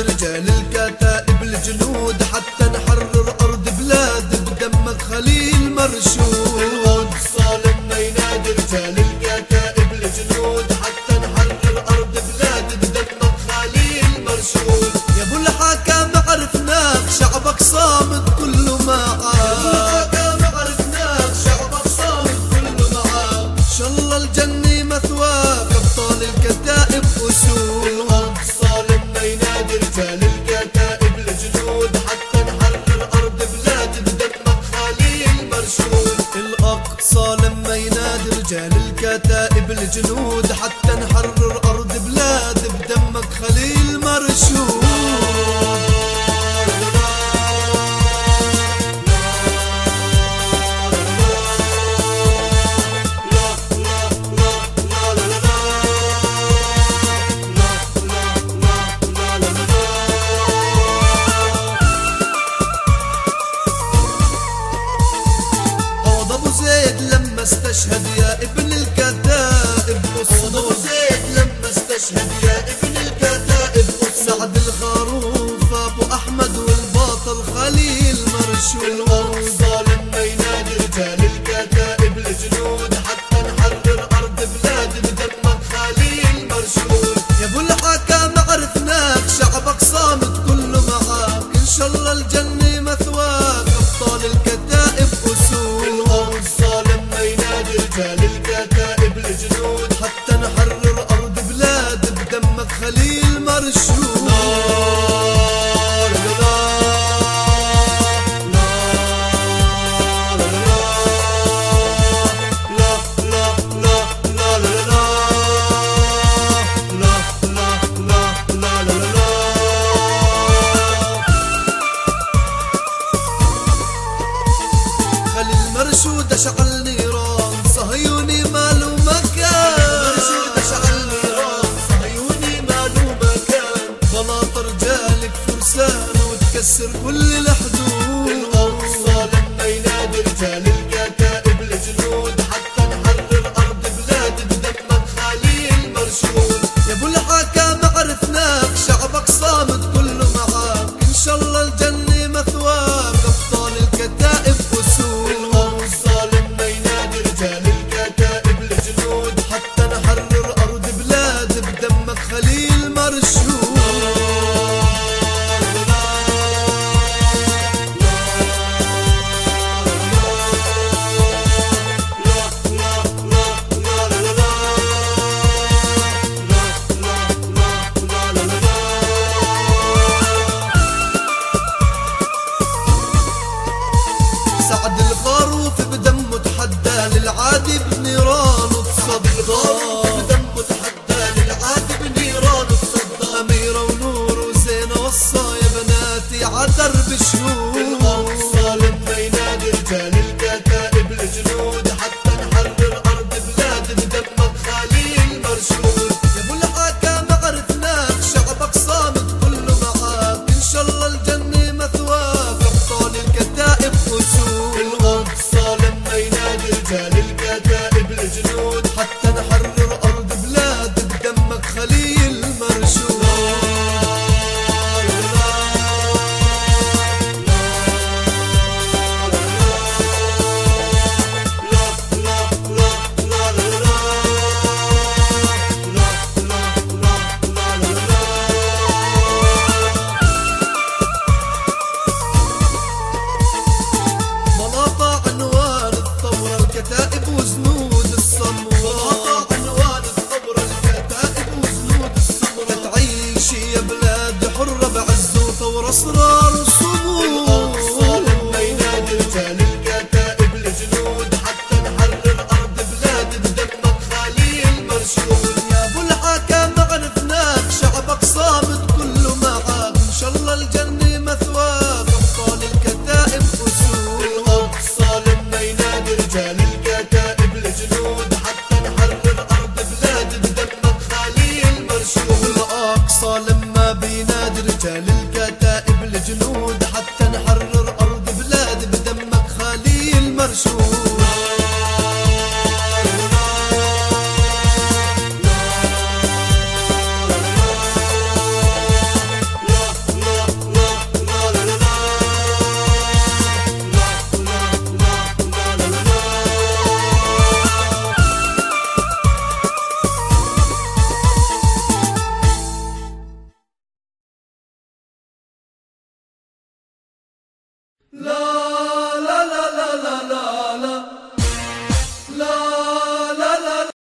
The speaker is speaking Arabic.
الجلال جنود بعد الخروف أبو أحمد والباطل خليل مرشود. الأرض ظالم ما ينادي رجال الكتائب الجنود حتى نحرر أرض بلاد بدمك خليل مرشود. سعد الغاروف بدمه تحدى للعادي بنيرانه تصدى الخروف بدمه تحدى للعادي بنيرانه تصدى أميرة ونور وزينة وصى يا بناتي عثر بشهور الأقصى لما ينادي رجال الكتائب الجنود حتى نحرر أرض بلاد بدمك خالي المرشود tell you. Love